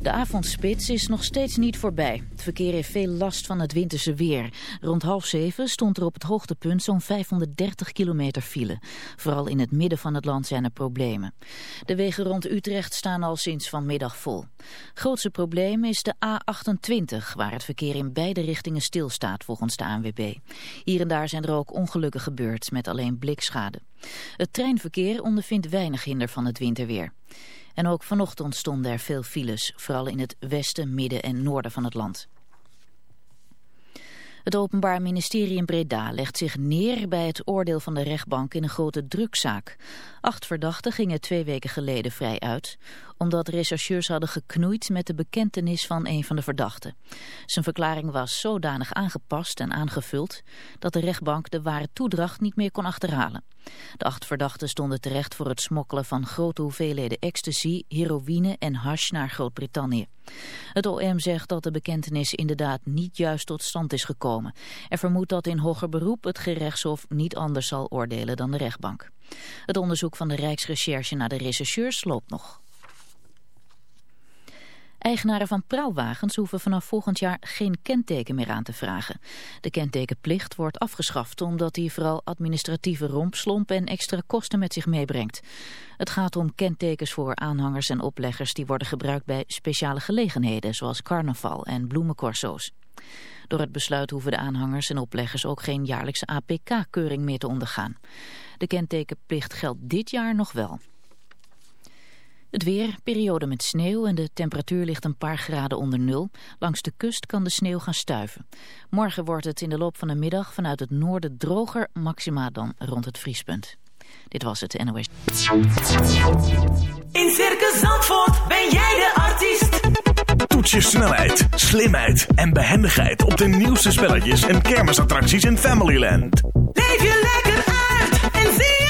De avondspits is nog steeds niet voorbij. Het verkeer heeft veel last van het winterse weer. Rond half zeven stond er op het hoogtepunt zo'n 530 kilometer file. Vooral in het midden van het land zijn er problemen. De wegen rond Utrecht staan al sinds vanmiddag vol. Grootste probleem is de A28, waar het verkeer in beide richtingen stilstaat volgens de ANWB. Hier en daar zijn er ook ongelukken gebeurd met alleen blikschade. Het treinverkeer ondervindt weinig hinder van het winterweer. En ook vanochtend stonden er veel files, vooral in het westen, midden en noorden van het land. Het Openbaar Ministerie in Breda legt zich neer bij het oordeel van de rechtbank in een grote drugszaak. Acht verdachten gingen twee weken geleden vrij uit, omdat rechercheurs hadden geknoeid met de bekentenis van een van de verdachten. Zijn verklaring was zodanig aangepast en aangevuld dat de rechtbank de ware toedracht niet meer kon achterhalen. De acht verdachten stonden terecht voor het smokkelen van grote hoeveelheden ecstasy, heroïne en hash naar Groot-Brittannië. Het OM zegt dat de bekentenis inderdaad niet juist tot stand is gekomen. Er vermoedt dat in hoger beroep het gerechtshof niet anders zal oordelen dan de rechtbank. Het onderzoek van de Rijksrecherche naar de rechercheurs loopt nog. Eigenaren van praalwagens hoeven vanaf volgend jaar geen kenteken meer aan te vragen. De kentekenplicht wordt afgeschaft omdat die vooral administratieve rompslomp en extra kosten met zich meebrengt. Het gaat om kentekens voor aanhangers en opleggers die worden gebruikt bij speciale gelegenheden zoals carnaval en bloemencorso's. Door het besluit hoeven de aanhangers en opleggers ook geen jaarlijkse APK-keuring meer te ondergaan. De kentekenplicht geldt dit jaar nog wel. Het weer, periode met sneeuw en de temperatuur ligt een paar graden onder nul. Langs de kust kan de sneeuw gaan stuiven. Morgen wordt het in de loop van de middag vanuit het noorden droger, maxima dan rond het vriespunt. Dit was het NOS. In Circus Zandvoort ben jij de artiest. Toets je snelheid, slimheid en behendigheid op de nieuwste spelletjes en kermisattracties in Familyland. Leef je lekker uit en zie. In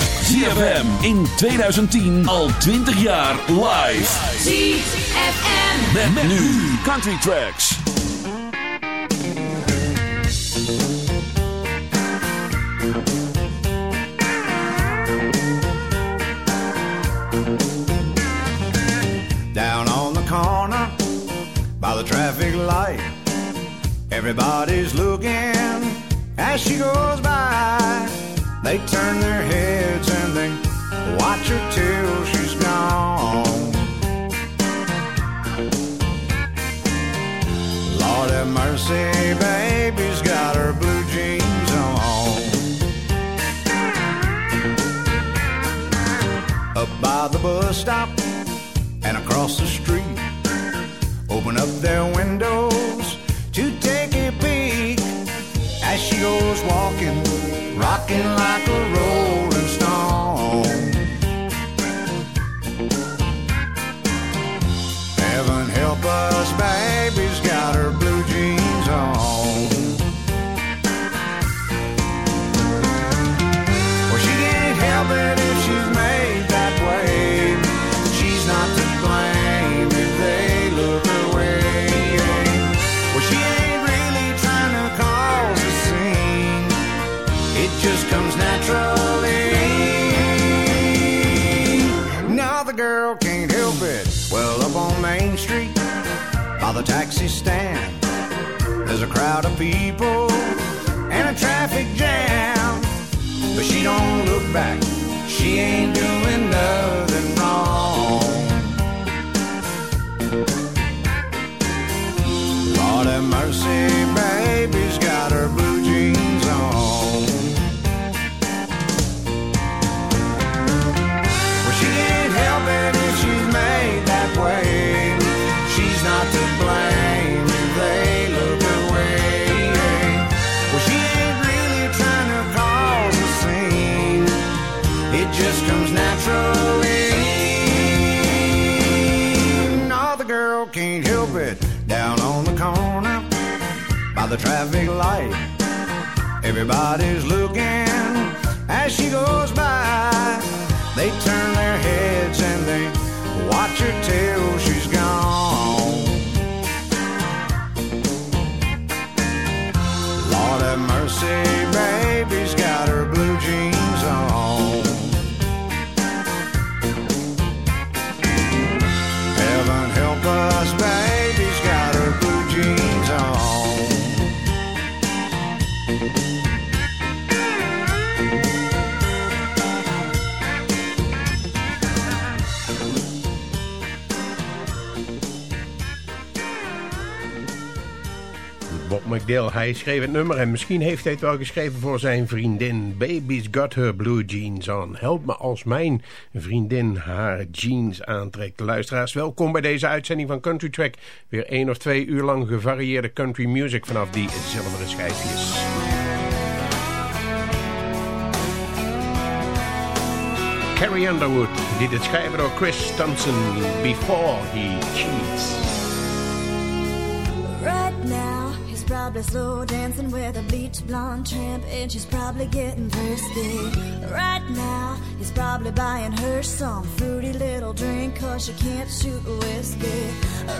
ZFM in 2010 al 20 jaar live. ZFM. Met, nu Country Tracks. down on the corner by the traffic light. Everybody's looking as she goes by. They turn their heads and they watch her till she's gone. Lord have mercy, baby's got her blue jeans on. Up by the bus stop and across the street. Open up their windows to take a peek she goes walking, rocking like a rolling stone. Heaven help us, baby's just comes naturally. Now the girl can't help it. Well, up on Main Street, by the taxi stand, there's a crowd of people and a traffic jam. But she don't look back. She ain't doing nothing wrong. Lord have mercy, baby's got her blue the traffic light. Everybody's looking as she goes by. They turn their heads and they watch her till she's gone. Lord have mercy, McDill, hij schreef het nummer en misschien heeft hij het wel geschreven voor zijn vriendin. Baby's got her blue jeans on. Help me als mijn vriendin haar jeans aantrekt. Luisteraars, welkom bij deze uitzending van Country Track. Weer één of twee uur lang gevarieerde country music vanaf die zilveren schijfjes. Carrie Underwood dit het schrijven door Chris Thompson Before He Cheats. Probably slow dancing with a bleach blonde tramp, and she's probably getting thirsty. Right now, he's probably buying her some fruity little drink, cause she can't shoot whiskey.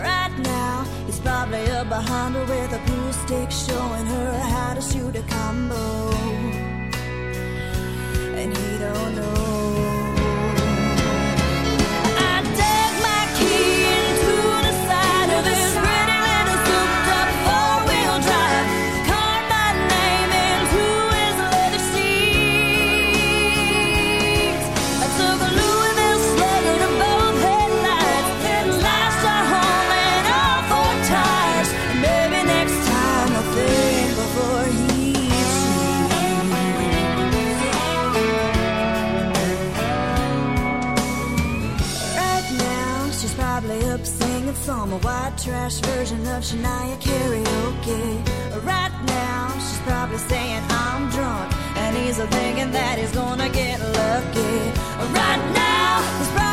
Right now, he's probably up behind her with a pool stick, showing her how to shoot a combo. And he don't know. Trash version of Shania karaoke. Right now, she's probably saying I'm drunk, and he's a thinking that he's gonna get lucky. Right now, he's probably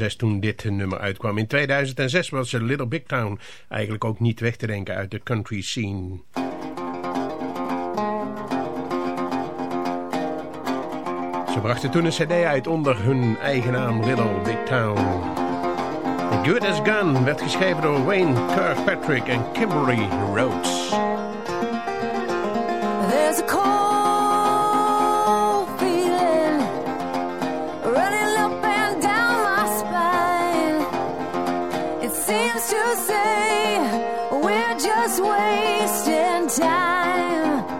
2006 toen dit nummer uitkwam. In 2006 was Little Big Town eigenlijk ook niet weg te denken uit de country scene. Ze brachten toen een cd uit onder hun eigen naam Little Big Town. The Good As Gone werd geschreven door Wayne Kirkpatrick en Kimberly Rhodes. There's a say we're just wasting time.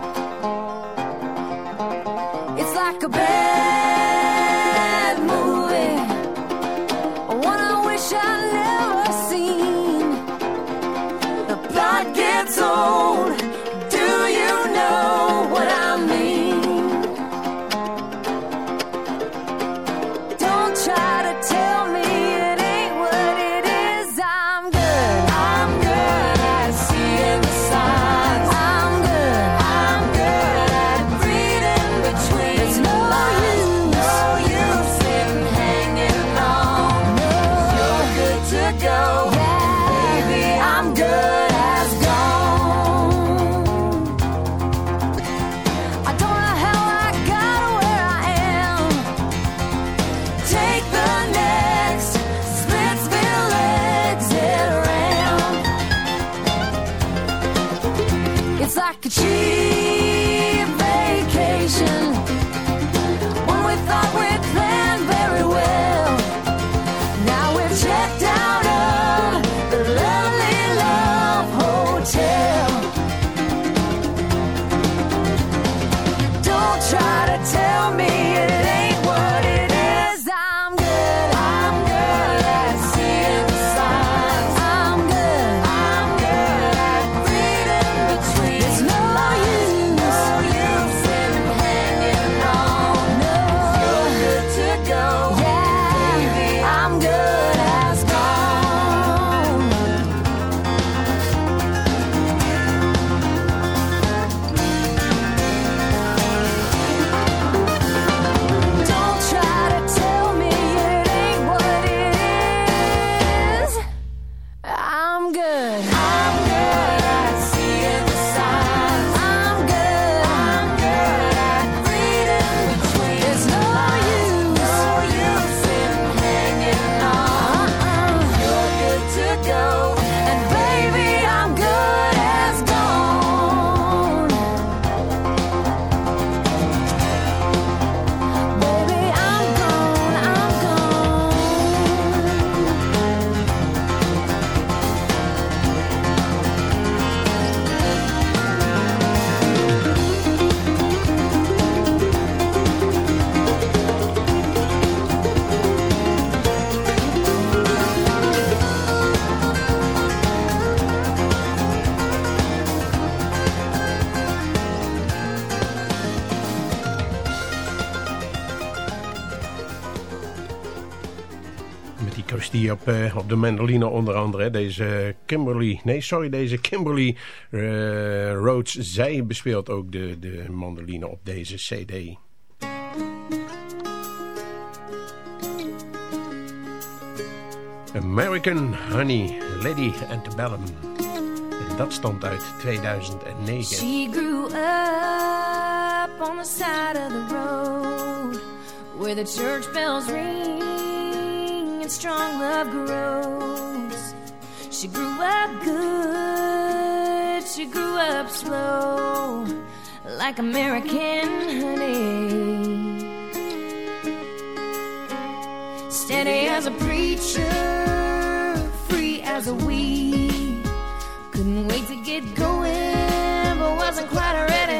De mandoline onder andere. Deze Kimberly, nee sorry, deze Kimberly eh, Rhodes. Zij bespeelt ook de, de mandoline op deze cd. American Honey, Lady Antebellum. En dat stond uit 2009. She grew up on the side of the road where the church bells ring and strong love grows. She grew up good, she grew up slow, like American honey. Steady as a preacher, free as a weed. Couldn't wait to get going, but wasn't quite ready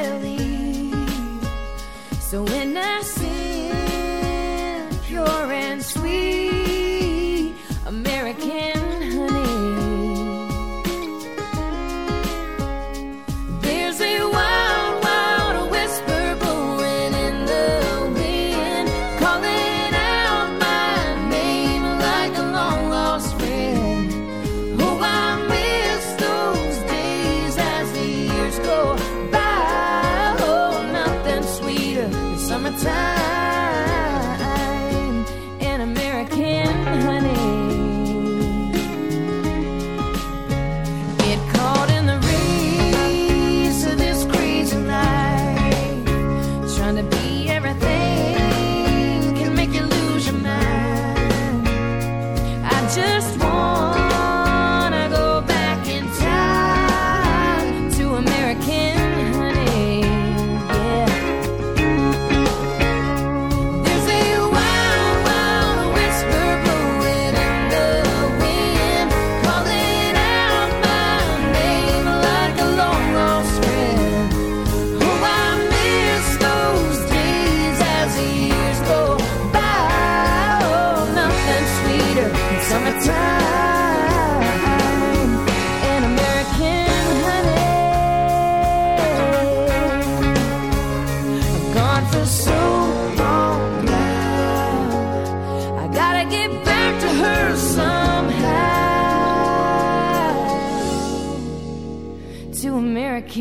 to American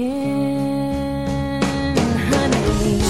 honey.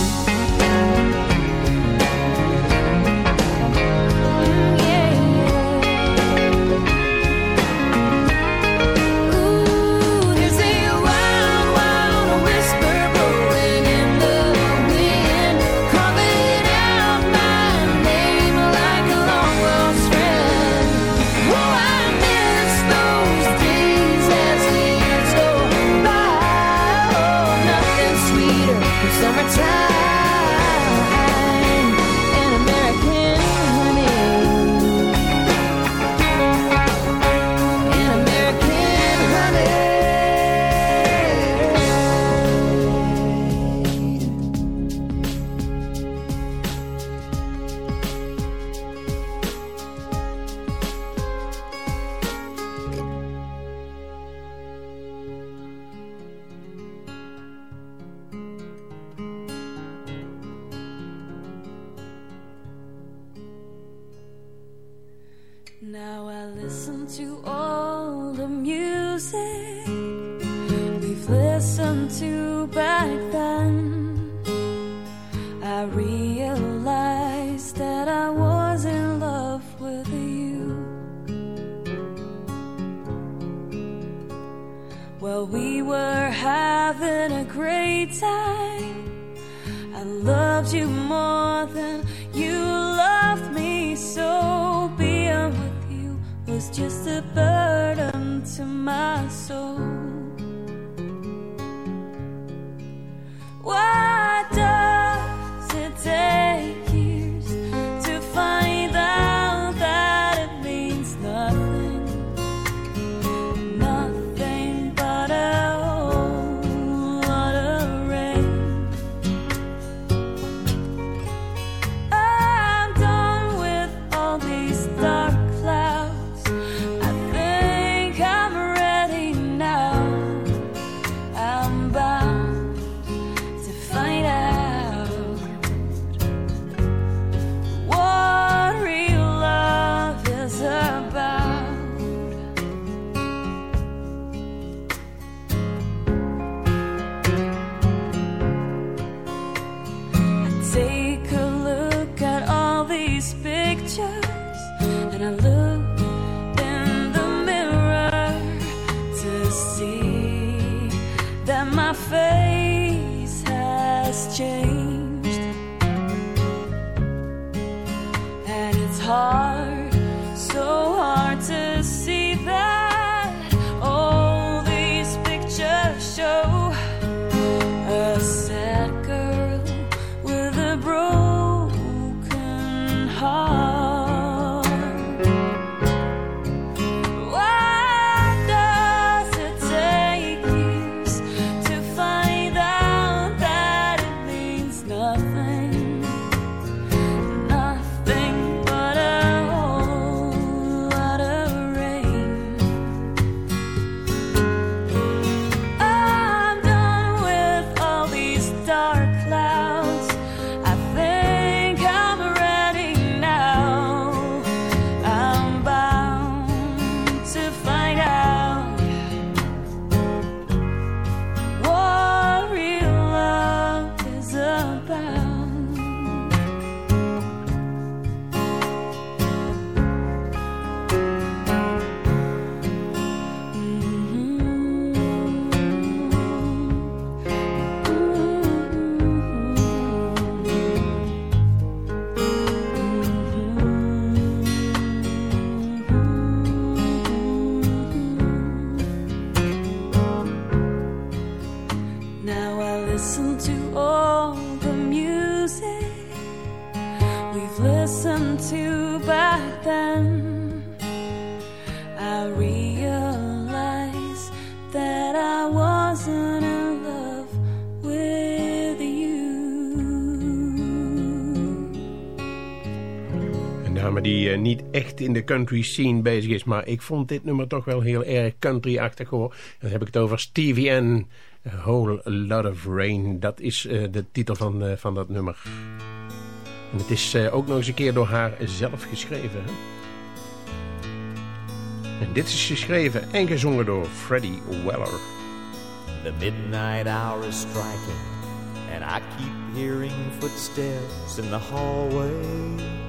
In de country scene bezig is. Maar ik vond dit nummer toch wel heel erg country-achtig hoor. Dan heb ik het over Stevie N. A Whole Lot of Rain. Dat is uh, de titel van, uh, van dat nummer. En het is uh, ook nog eens een keer door haar zelf geschreven. Hè? En dit is geschreven en gezongen door Freddie Weller. The midnight hour is striking, and I keep hearing footsteps in the hallway.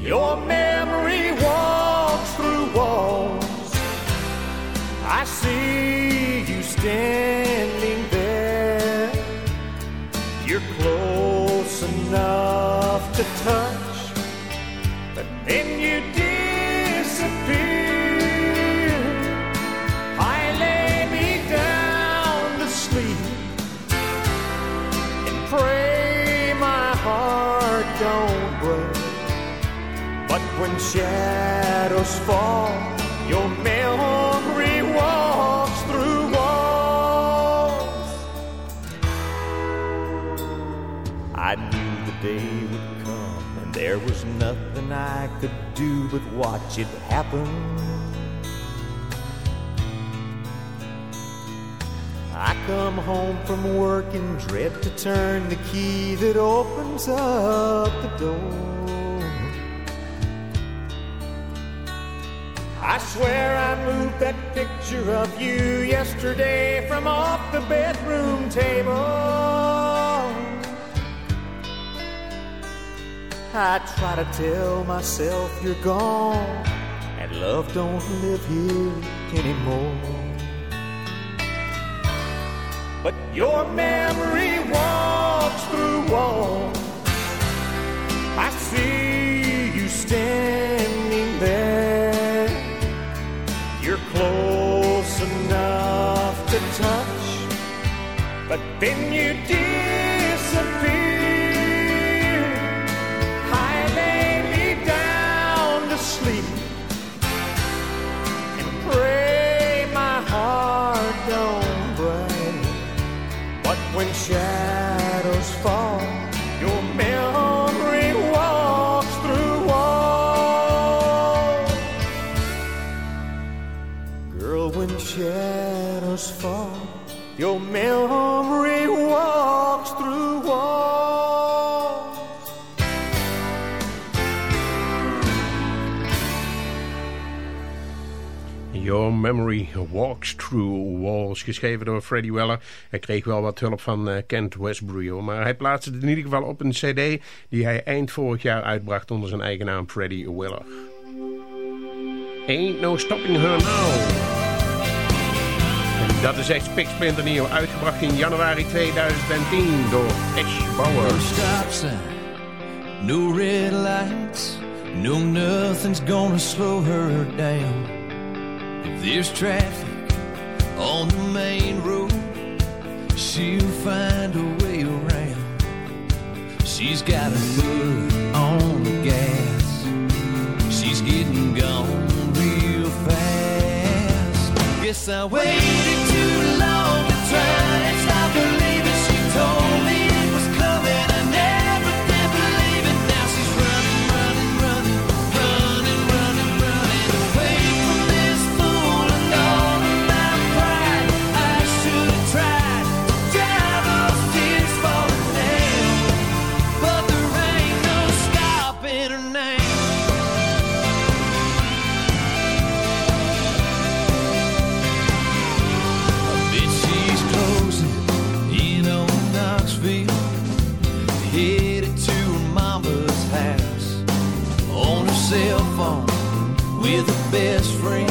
Your memory walks through walls. I see you standing there. You're close enough to touch, when shadows fall, your memory walks through walls. I knew the day would come, and there was nothing I could do but watch it happen. I come home from work and dread to turn the key that opens up the door. I swear I moved that picture of you yesterday from off the bedroom table. I try to tell myself you're gone and love don't live here anymore. But your memory walks through walls. I see you standing there. But then you disappear. Memory Walks Through Walls, geschreven door Freddie Weller. Hij kreeg wel wat hulp van eh, Kent Westbury, maar hij plaatste het in ieder geval op een cd die hij eind vorig jaar uitbracht onder zijn eigen naam Freddie Weller. Ain't No Stopping Her Now. Dat is echt spiksplinternieuw, uitgebracht in januari 2010 door Ash Bauer. No stop sign, no red lights, no nothing's gonna slow her down. There's traffic on the main road, she'll find a way around. She's got her foot on the gas, she's getting gone real fast. Guess I waited best friend,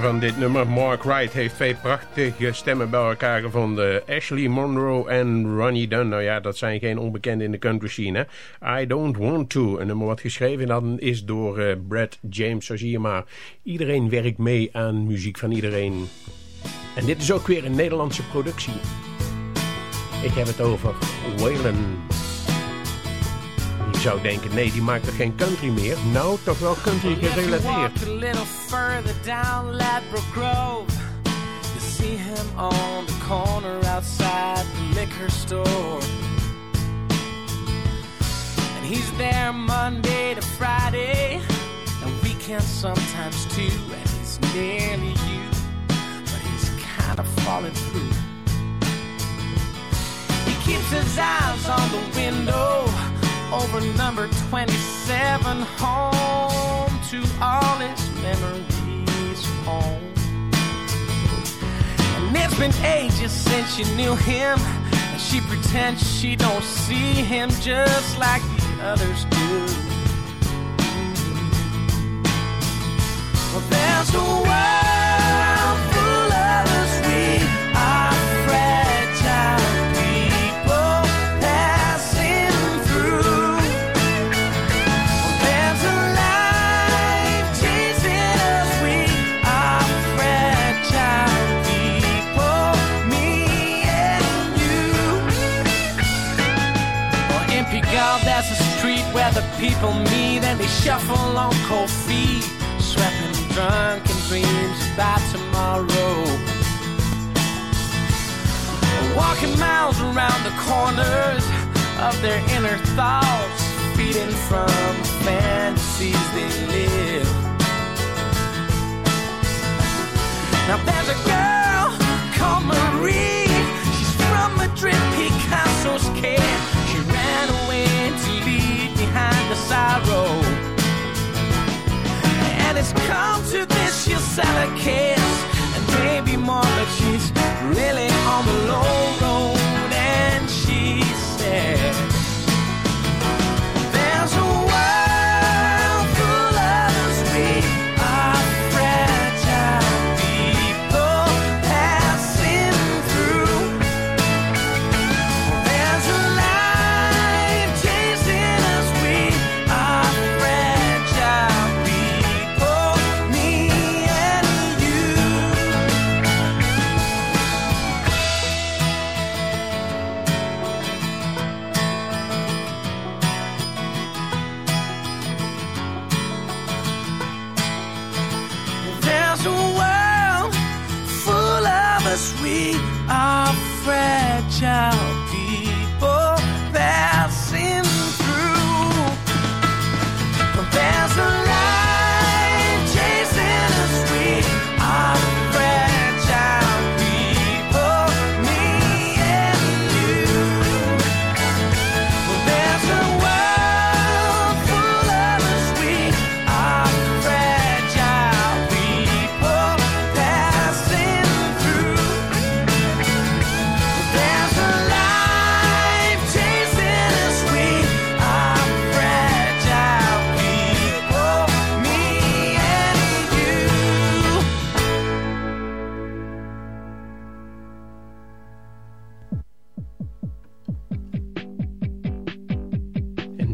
van dit nummer, Mark Wright, heeft twee prachtige stemmen bij elkaar gevonden. Ashley Monroe en Ronnie Dunn. Nou ja, dat zijn geen onbekenden in de country scene. I Don't Want To, een nummer wat geschreven dan is door uh, Brad James. Zo zie je maar, iedereen werkt mee aan muziek van iedereen. En dit is ook weer een Nederlandse productie. Ik heb het over Waylon. Je zou denken, nee, die maakt er geen country meer. Nou, toch wel country gerelateerd. see him on the corner outside the liquor store. And he's there Monday to Friday, and weekends sometimes too. And he's nearly you, but he's kind of falling through. He keeps his eyes on the window over number 27 home to all its memories home. And it's been ages since you knew him and she pretends she don't see him just like the others do. Well there's a way people meet and they shuffle on cold feet, swept and drunk dreams about tomorrow. Walking miles around the corners of their inner thoughts, feeding from fantasies allocate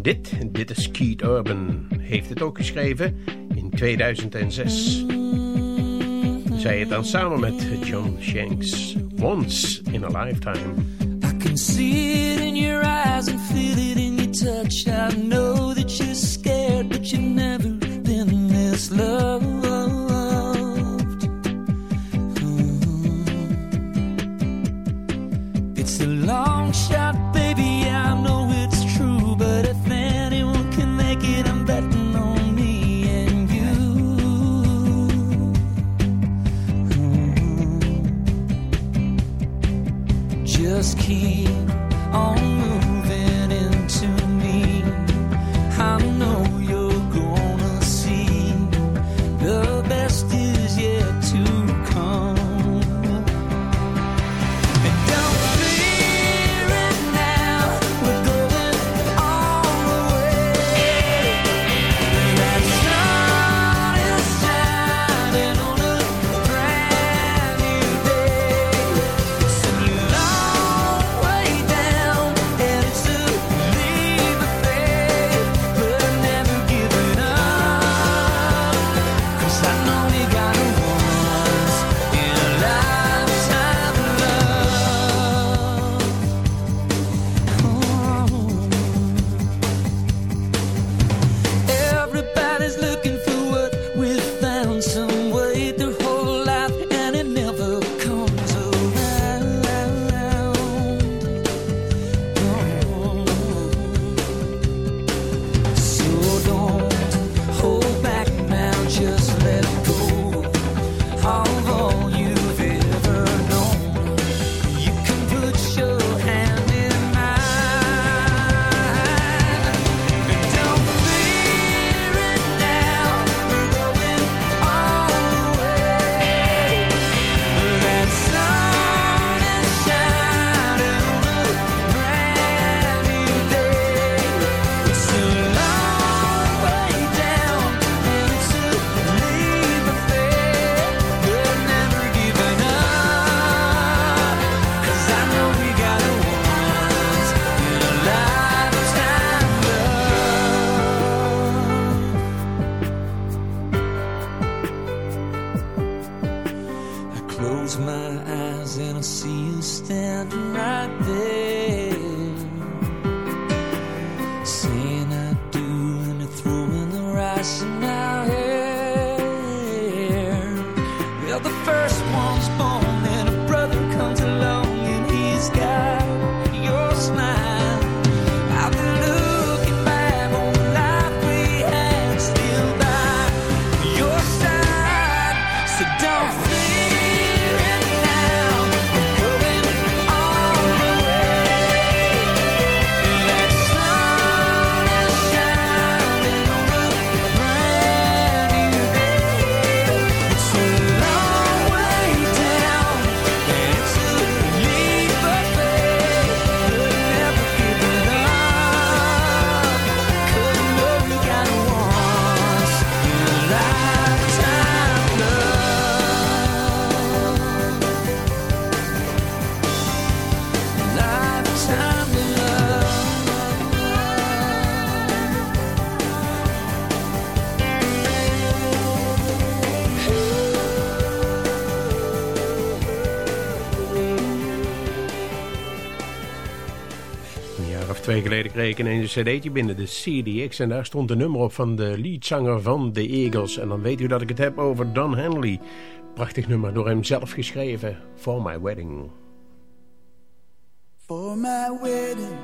dit, dit is Keith Urban, heeft het ook geschreven in 2006. Zij het dan samen met John Shanks, Once in a Lifetime. I can see it in your eyes and feel it in your touch, I know. Twee geleden kreeg ik ineens een cd'tje binnen, de CDX. En daar stond een nummer op van de leadzanger van The Eagles. En dan weet u dat ik het heb over Don Henley. Prachtig nummer, door hem zelf geschreven. For My Wedding. For my wedding,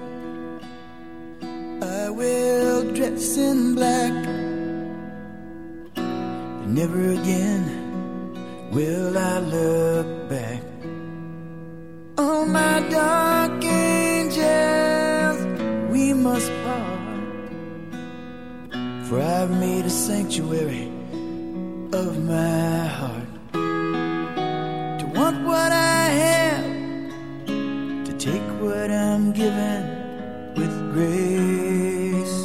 I will dress in black. Never again will I look back. Oh, my dark angels, we must part. For I've made a sanctuary of my heart. To want what I have to take what I'm given with grace.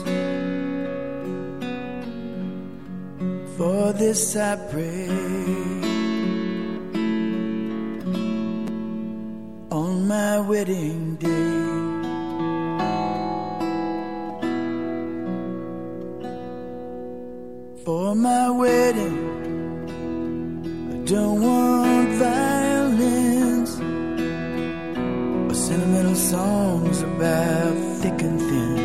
For this I pray. On my wedding day. For my wedding, I don't want violins or sentimental songs about thick and thin.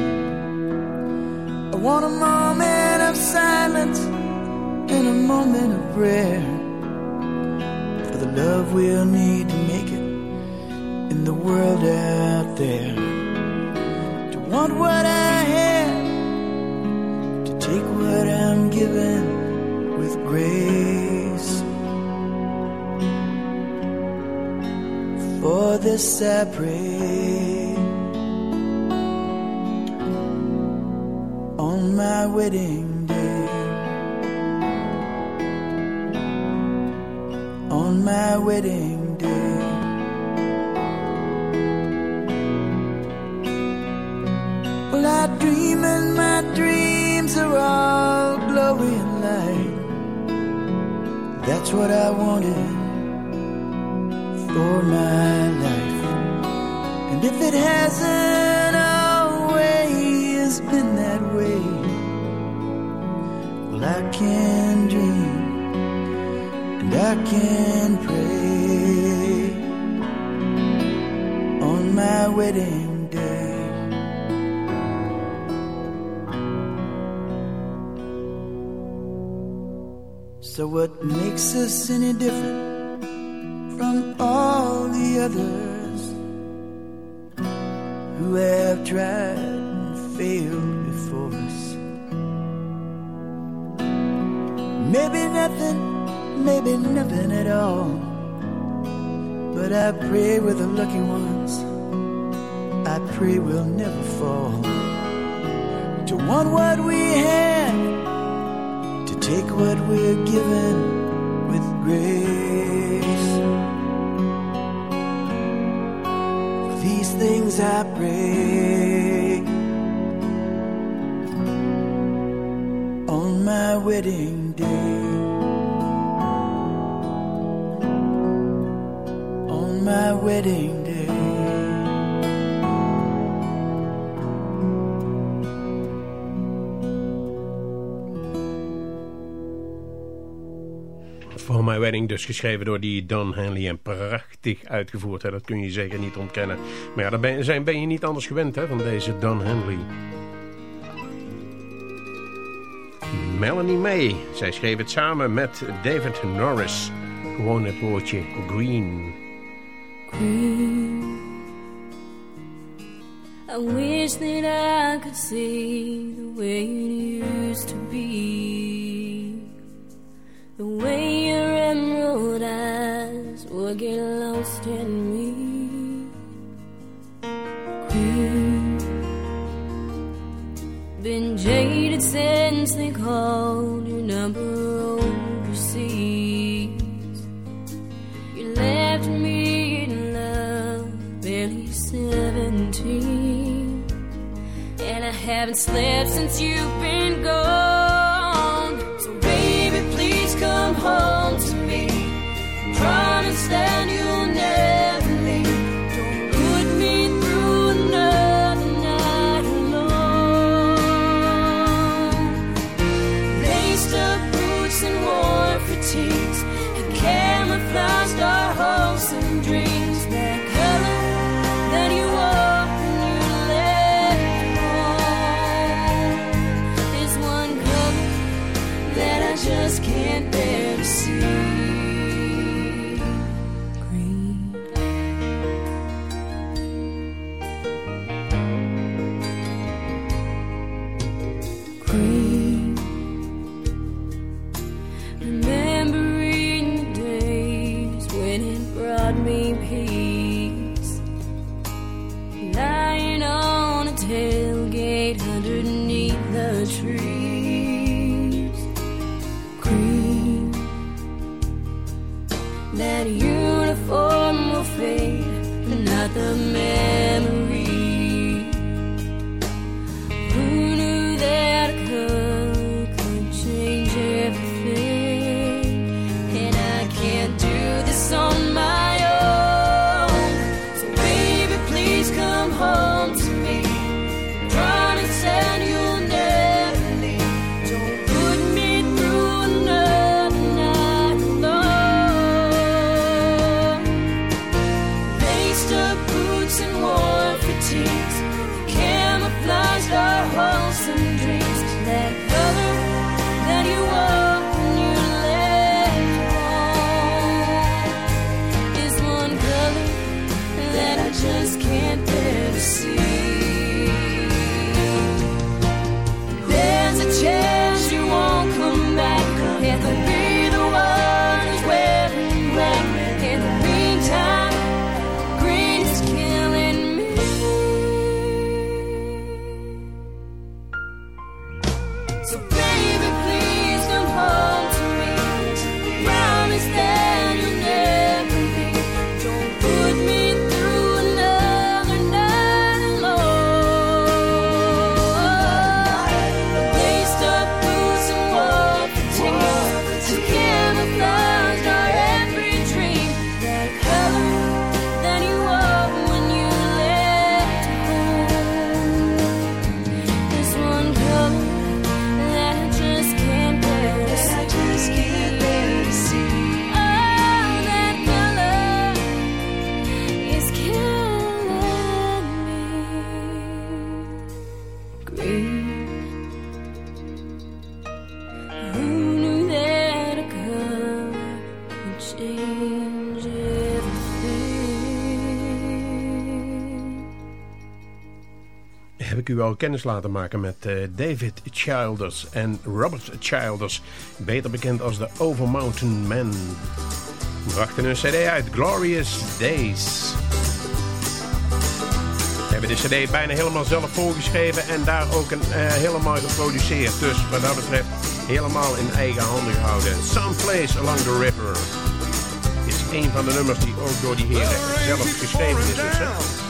I want a moment of silence and a moment of prayer for the love we'll need to make it in the world out there. To want what I have, to take what I'm given grace. For this I pray on my wedding day. On my wedding day. Well, I dream in my That's what I wanted for my life. And if it hasn't always been that way, well, I can dream and I can pray on my wedding So, what makes us any different from all the others who have tried and failed before us? Maybe nothing, maybe nothing at all. But I pray with the lucky ones, I pray we'll never fall. To want what we have take what we're given with grace. For these things I pray on my wedding My Wedding, dus geschreven door die Don Henley en prachtig uitgevoerd. Hè? Dat kun je zeker niet ontkennen. Maar ja, dan ben, zijn, ben je niet anders gewend hè, van deze Don Henley. Melanie May. Zij schreef het samen met David Norris. Gewoon het woordje green. Green. I wish that I could see the way it used to be. The way your emerald eyes would get lost in me. Green. Been jaded since they called your number overseas. You left me in love, barely 17. And I haven't slept since you've been gone. Come home to me. Promise that al kennis laten maken met eh, David Childers en Robert Childers, beter bekend als de Overmountain Men. We brachten een cd uit, Glorious Days. We hebben de cd bijna helemaal zelf voorgeschreven en daar ook een, eh, helemaal geproduceerd. Dus wat dat betreft helemaal in eigen handen gehouden. Someplace Along the River is een van de nummers die ook door die heren zelf geschreven is. Dus,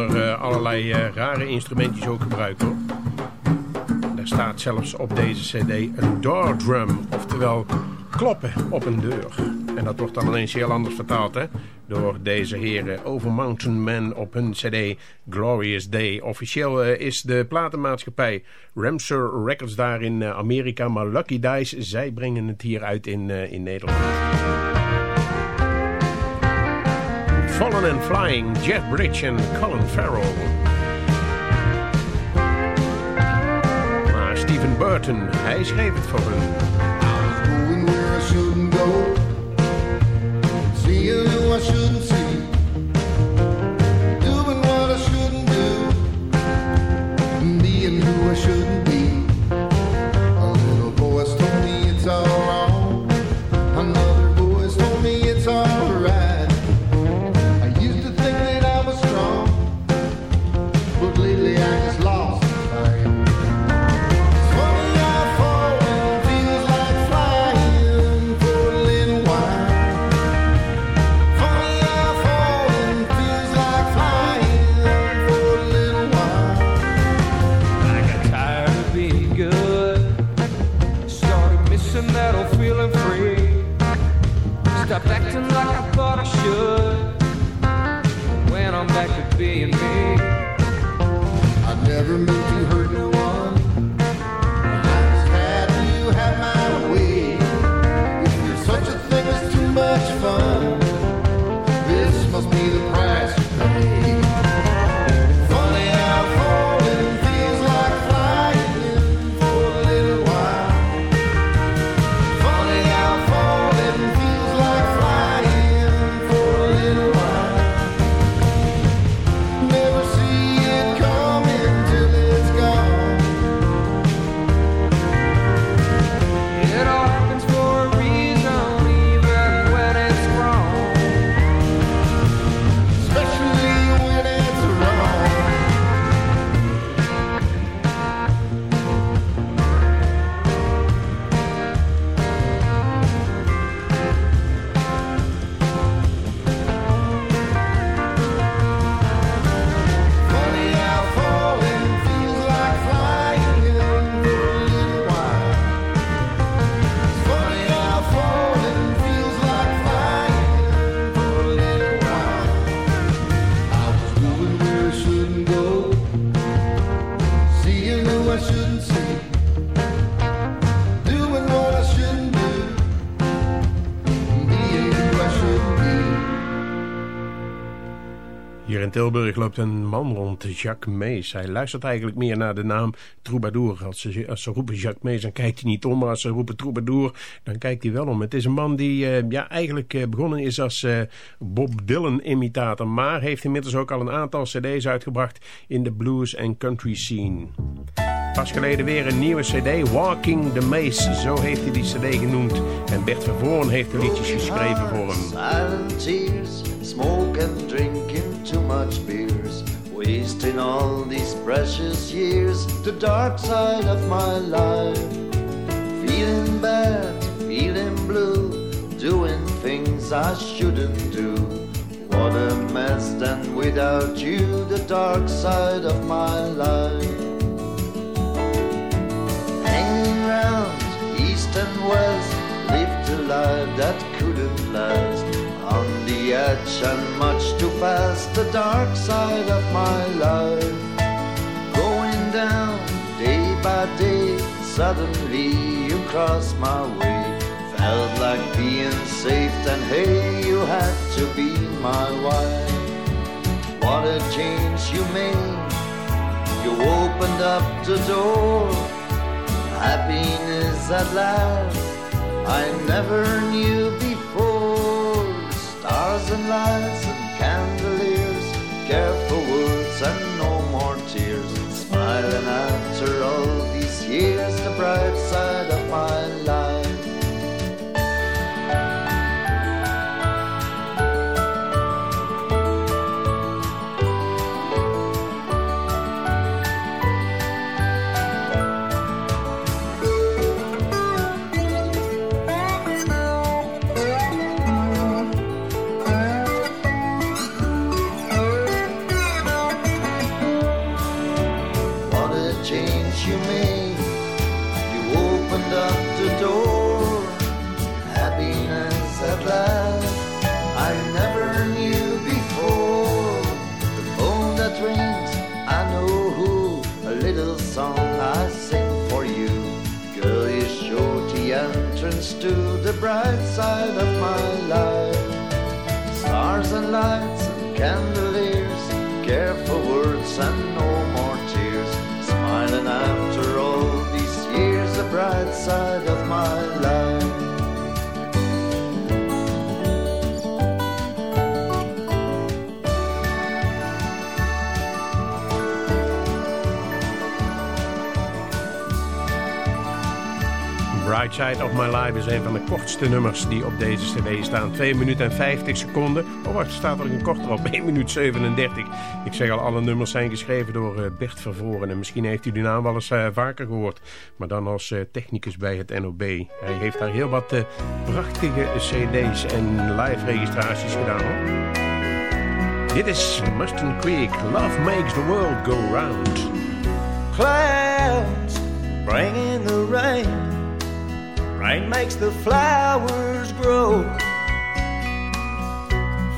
er eh, allerlei eh, rare instrumentjes ook gebruikt hoor. Er staat zelfs op deze cd een door drum, oftewel kloppen op een deur. En dat wordt dan ineens heel anders vertaald hè, door deze heren Over Mountain Man op hun cd Glorious Day. Officieel eh, is de platenmaatschappij Ramsar Records daar in Amerika, maar Lucky Dice, zij brengen het hier uit in, eh, in Nederland. Fallen and Flying, Jeff Bridge en Colin Farrell. Maar Stephen Bruton, hij schreef het voor hun. Going where I shouldn't go. Who I shouldn't Tilburg loopt een man rond, Jacques Mees. Hij luistert eigenlijk meer naar de naam Troubadour. Als ze, roepen Jacques Mees, dan kijkt hij niet om. Maar als ze roepen Troubadour, dan kijkt hij wel om. Het is een man die eh, ja, eigenlijk eh, begonnen is als eh, Bob Dylan-imitator. Maar heeft inmiddels ook al een aantal cd's uitgebracht in de blues- en country scene. Pas geleden weer een nieuwe cd, Walking the Maze. Zo heeft hij die cd genoemd. En Bert Vervoorn heeft de liedjes geschreven voor hem. Silent tears, smoke and drinking too much beers, wasting all these precious years. The dark side of my life, feeling bad, feeling blue, doing things I shouldn't do. What a mess, and without you, the dark side of my life. Hanging round east and west, lived a life that couldn't last. On the edge and much too fast, the dark side of my life. Going down day by day, suddenly you crossed my way. Felt like being saved, and hey, you had to be my wife. What a change you made. You opened up the door. Happiness at last. I never knew before. Stars and lights and candeliers. Careful words and no more tears. Smiling after all these years. The bright side of my life. Bright side of my life. Stars and lights and candeliers, careful words and no more tears. Smiling after all these years, the bright side of my life. Bright Side of My Life is een van de kortste nummers die op deze cd staan. 2 minuten en 50 seconden. Oh wacht, staat er een korter op. 1 minuut 37. Ik zeg al, alle nummers zijn geschreven door eh, Bert Vervoren. En misschien heeft u die naam wel eens eh, vaker gehoord. Maar dan als eh, technicus bij het NOB. Hij heeft daar heel wat prachtige cd's en live registraties gedaan. Dit is Mustang Creek. Love makes the world go round. Clouds bringing the rain. Rain makes the flowers grow.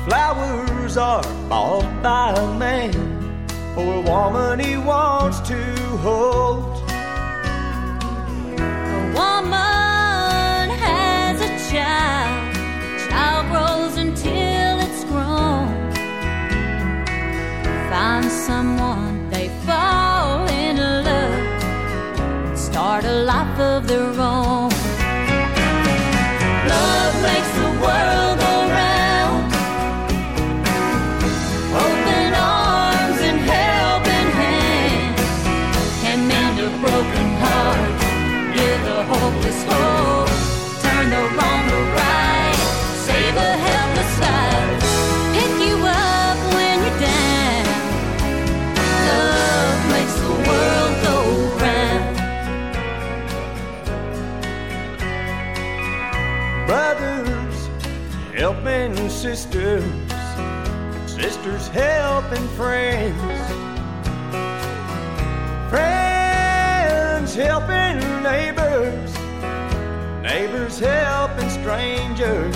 Flowers are bought by a man for a woman he wants to hold. A woman has a child. Child grows until it's grown. Find someone, they fall in love. Start a life of their own. and friends. Friends helping neighbors, neighbors helping strangers.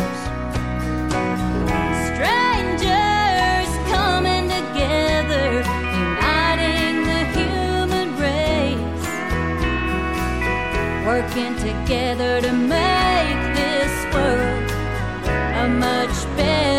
Strangers coming together, uniting the human race. Working together to make this world a much better